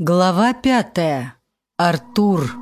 Глава пятая. Артур.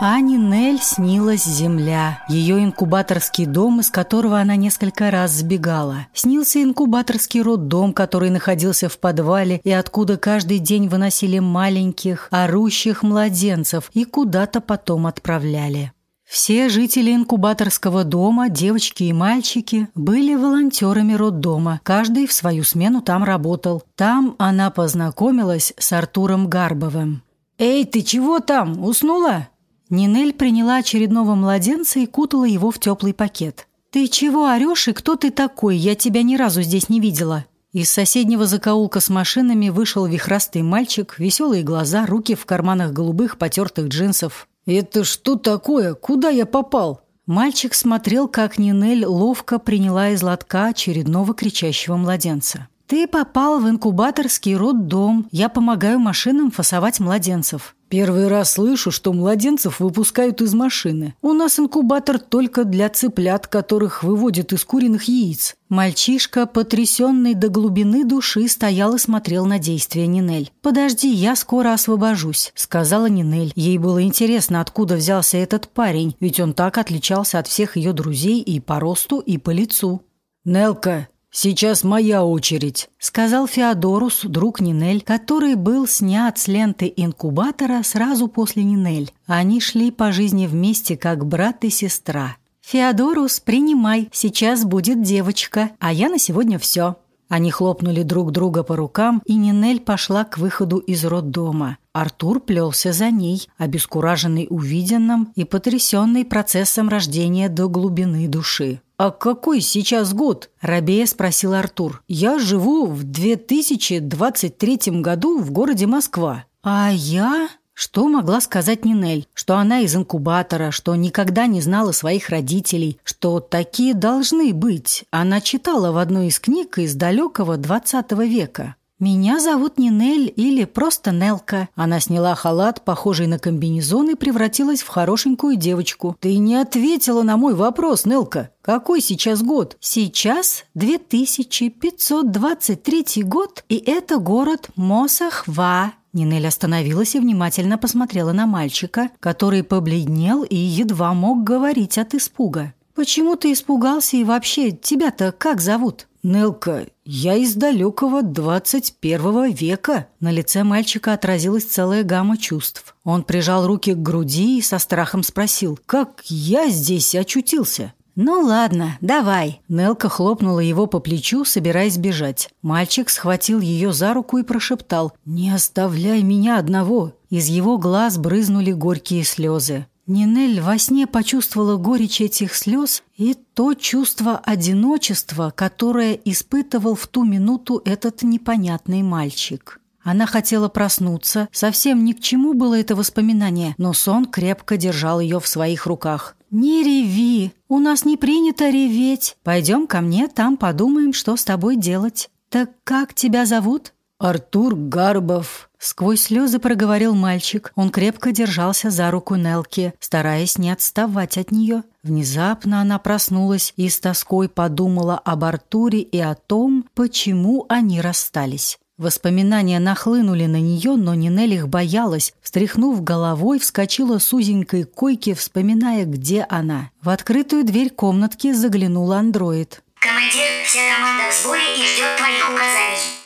Ани Нель снилась земля, ее инкубаторский дом, из которого она несколько раз сбегала. Снился инкубаторский роддом, который находился в подвале и откуда каждый день выносили маленьких, орущих младенцев и куда-то потом отправляли. Все жители инкубаторского дома, девочки и мальчики, были волонтерами роддома. Каждый в свою смену там работал. Там она познакомилась с Артуром Гарбовым. «Эй, ты чего там? Уснула?» Нинель приняла очередного младенца и кутала его в теплый пакет. «Ты чего орешь и кто ты такой? Я тебя ни разу здесь не видела». Из соседнего закоулка с машинами вышел вихрастый мальчик, веселые глаза, руки в карманах голубых потертых джинсов. «Это что такое? Куда я попал?» Мальчик смотрел, как Нинель ловко приняла из лотка очередного кричащего младенца. «Ты попал в инкубаторский роддом. Я помогаю машинам фасовать младенцев». Первый раз слышу, что младенцев выпускают из машины. У нас инкубатор только для цыплят, которых выводят из куриных яиц. Мальчишка, потрясенный до глубины души, стоял и смотрел на действия Нинель. «Подожди, я скоро освобожусь», — сказала Нинель. Ей было интересно, откуда взялся этот парень, ведь он так отличался от всех ее друзей и по росту, и по лицу. «Нелка, «Сейчас моя очередь», — сказал Феодорус, друг Нинель, который был снят с ленты инкубатора сразу после Нинель. Они шли по жизни вместе, как брат и сестра. «Феодорус, принимай, сейчас будет девочка, а я на сегодня все». Они хлопнули друг друга по рукам, и Нинель пошла к выходу из роддома. Артур плелся за ней, обескураженный увиденным и потрясенный процессом рождения до глубины души. «А какой сейчас год?» – рабея спросил Артур. «Я живу в 2023 году в городе Москва». «А я?» Что могла сказать Нинель? Что она из инкубатора, что никогда не знала своих родителей, что такие должны быть. Она читала в одной из книг из далекого 20 века. «Меня зовут Нинель или просто Нелка». Она сняла халат, похожий на комбинезон, и превратилась в хорошенькую девочку. «Ты не ответила на мой вопрос, Нелка. Какой сейчас год?» «Сейчас 2523 год, и это город Мосахва». Нинель остановилась и внимательно посмотрела на мальчика, который побледнел и едва мог говорить от испуга. «Почему ты испугался и вообще тебя-то как зовут?» «Нелка, я из далекого двадцать первого века». На лице мальчика отразилась целая гамма чувств. Он прижал руки к груди и со страхом спросил, «Как я здесь очутился?» «Ну ладно, давай». Нелка хлопнула его по плечу, собираясь бежать. Мальчик схватил ее за руку и прошептал, «Не оставляй меня одного». Из его глаз брызнули горькие слезы. Нинель во сне почувствовала горечь этих слез и то чувство одиночества, которое испытывал в ту минуту этот непонятный мальчик. Она хотела проснуться, совсем ни к чему было это воспоминание, но сон крепко держал ее в своих руках. «Не реви, у нас не принято реветь. Пойдем ко мне, там подумаем, что с тобой делать». «Так как тебя зовут?» «Артур Гарбов», — сквозь слезы проговорил мальчик. Он крепко держался за руку Нелки, стараясь не отставать от нее. Внезапно она проснулась и с тоской подумала об Артуре и о том, почему они расстались. Воспоминания нахлынули на нее, но Нинель их боялась. Встряхнув головой, вскочила с узенькой койки, вспоминая, где она. В открытую дверь комнатки заглянул андроид. «Командир, вся команда в сборе и ждет твоих указаний».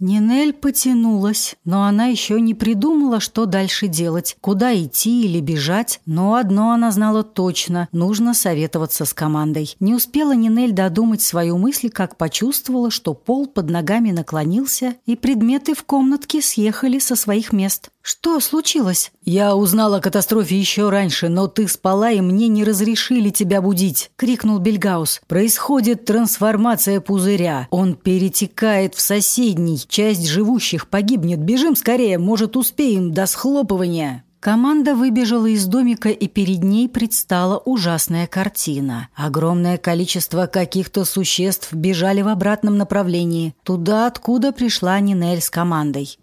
Нинель потянулась, но она еще не придумала, что дальше делать, куда идти или бежать, но одно она знала точно – нужно советоваться с командой. Не успела Нинель додумать свою мысль, как почувствовала, что пол под ногами наклонился, и предметы в комнатке съехали со своих мест. «Что случилось?» «Я узнала о катастрофе еще раньше, но ты спала, и мне не разрешили тебя будить», — крикнул Бельгаус. «Происходит трансформация пузыря. Он перетекает в соседний. Часть живущих погибнет. Бежим скорее, может, успеем до схлопывания». Команда выбежала из домика, и перед ней предстала ужасная картина. Огромное количество каких-то существ бежали в обратном направлении, туда, откуда пришла Нинель с командой.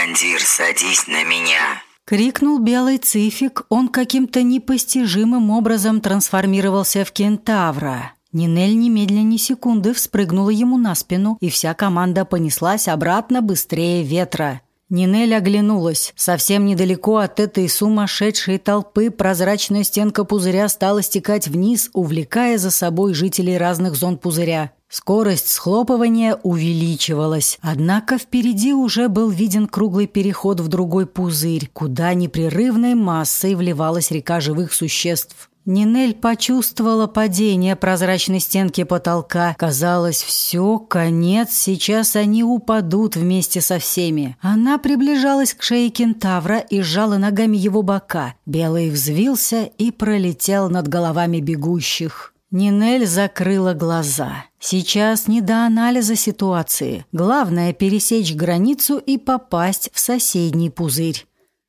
«Командир, садись на меня!» Крикнул белый цифик, он каким-то непостижимым образом трансформировался в кентавра. Нинель немедленно ни секунды вспрыгнула ему на спину, и вся команда понеслась обратно быстрее ветра. Нинель оглянулась. Совсем недалеко от этой сумасшедшей толпы прозрачная стенка пузыря стала стекать вниз, увлекая за собой жителей разных зон пузыря. Скорость схлопывания увеличивалась, однако впереди уже был виден круглый переход в другой пузырь, куда непрерывной массой вливалась река живых существ. Нинель почувствовала падение прозрачной стенки потолка. Казалось, все, конец, сейчас они упадут вместе со всеми. Она приближалась к шее кентавра и сжала ногами его бока. Белый взвился и пролетел над головами бегущих. Нинель закрыла глаза. Сейчас не до анализа ситуации. Главное – пересечь границу и попасть в соседний пузырь.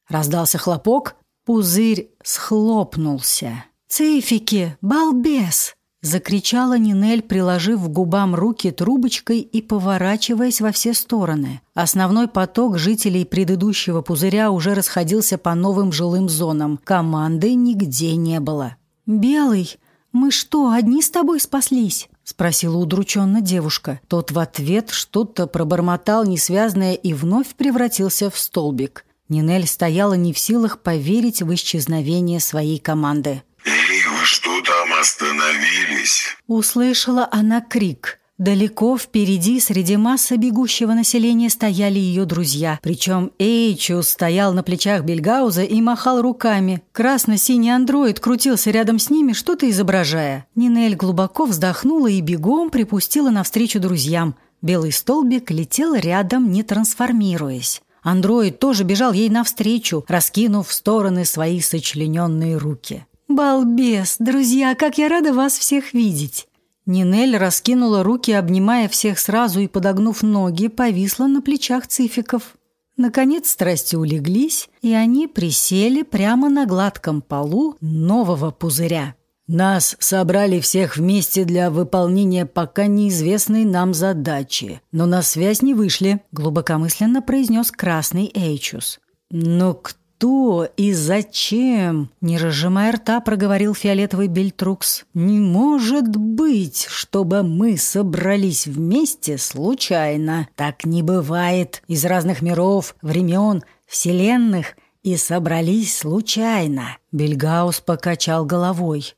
Раздался хлопок, пузырь схлопнулся. «Цифики! Балбес!» – закричала Нинель, приложив к губам руки трубочкой и поворачиваясь во все стороны. Основной поток жителей предыдущего пузыря уже расходился по новым жилым зонам. Команды нигде не было. «Белый, мы что, одни с тобой спаслись?» – спросила удрученно девушка. Тот в ответ что-то пробормотал несвязное и вновь превратился в столбик. Нинель стояла не в силах поверить в исчезновение своей команды. «Эй, вы что там остановились?» Услышала она крик. Далеко впереди, среди массы бегущего населения, стояли ее друзья. Причем Эйчу стоял на плечах Бельгауза и махал руками. Красно-синий андроид крутился рядом с ними, что-то изображая. Нинель глубоко вздохнула и бегом припустила навстречу друзьям. Белый столбик летел рядом, не трансформируясь. Андроид тоже бежал ей навстречу, раскинув в стороны свои сочлененные руки. «Балбес! Друзья, как я рада вас всех видеть!» Нинель раскинула руки, обнимая всех сразу и, подогнув ноги, повисла на плечах цификов. Наконец страсти улеглись, и они присели прямо на гладком полу нового пузыря. «Нас собрали всех вместе для выполнения пока неизвестной нам задачи, но на связь не вышли», – глубокомысленно произнес красный Эйчус. «Но кто?» «Что и зачем?» – не разжимая рта, проговорил фиолетовый Бельтрукс. «Не может быть, чтобы мы собрались вместе случайно. Так не бывает. Из разных миров, времен, вселенных и собрались случайно». Бельгаус покачал головой.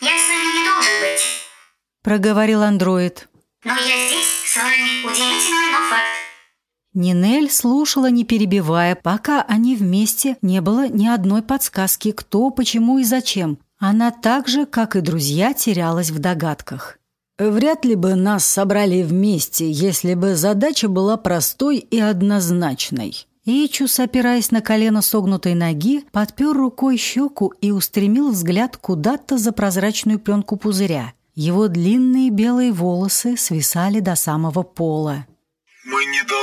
«Я с вами не должен быть», – проговорил андроид. «но я здесь с вами. Удивительно, но факт. Нинель слушала, не перебивая, пока они вместе не было ни одной подсказки, кто, почему и зачем. Она так же, как и друзья, терялась в догадках. «Вряд ли бы нас собрали вместе, если бы задача была простой и однозначной». Ичус, опираясь на колено согнутой ноги, подпер рукой щеку и устремил взгляд куда-то за прозрачную пленку пузыря. Его длинные белые волосы свисали до самого пола.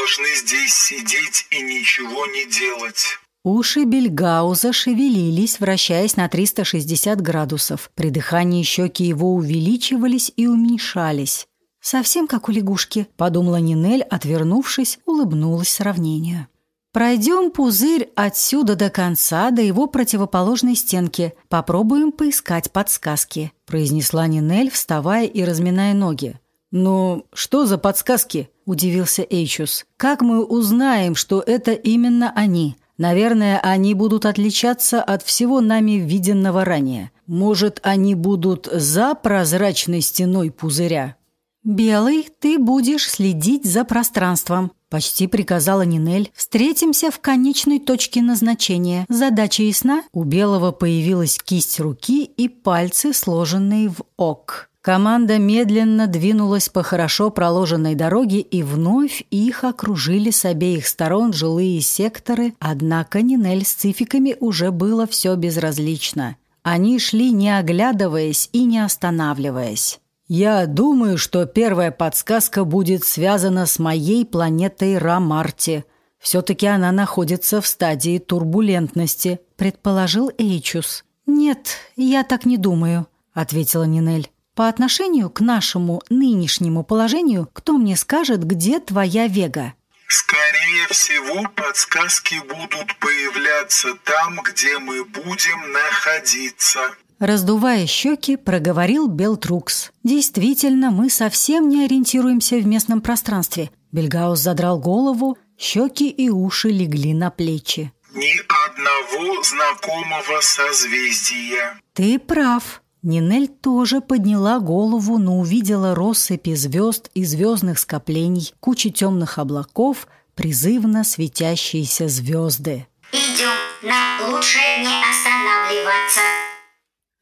Должны здесь сидеть и ничего не делать. Уши Бельгауза шевелились, вращаясь на 360 градусов. При дыхании щеки его увеличивались и уменьшались. «Совсем как у лягушки», — подумала Нинель, отвернувшись, улыбнулась сравнению. «Пройдем пузырь отсюда до конца, до его противоположной стенки. Попробуем поискать подсказки», — произнесла Нинель, вставая и разминая ноги. «Ну, что за подсказки?» – удивился Эйчус. «Как мы узнаем, что это именно они? Наверное, они будут отличаться от всего нами виденного ранее. Может, они будут за прозрачной стеной пузыря?» «Белый, ты будешь следить за пространством», – почти приказала Нинель. «Встретимся в конечной точке назначения. Задача ясна?» У Белого появилась кисть руки и пальцы, сложенные в ок. Команда медленно двинулась по хорошо проложенной дороге, и вновь их окружили с обеих сторон жилые секторы, однако Нинель с цификами уже было все безразлично. Они шли не оглядываясь и не останавливаясь. «Я думаю, что первая подсказка будет связана с моей планетой Рамарти. Все-таки она находится в стадии турбулентности», – предположил Эйчус. «Нет, я так не думаю», – ответила Нинель. По отношению к нашему нынешнему положению, кто мне скажет, где твоя Вега? Скорее всего, подсказки будут появляться там, где мы будем находиться. Раздувая щеки, проговорил Белтрукс. «Действительно, мы совсем не ориентируемся в местном пространстве». Бельгаус задрал голову, щеки и уши легли на плечи. Ни одного знакомого созвездия. «Ты прав». Нинель тоже подняла голову, но увидела россыпи звезд и звездных скоплений, кучи темных облаков, призывно светящиеся звезды. Идем, нам лучше не останавливаться.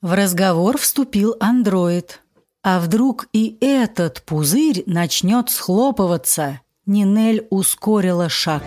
В разговор вступил андроид. А вдруг и этот пузырь начнет схлопываться? Нинель ускорила шаг.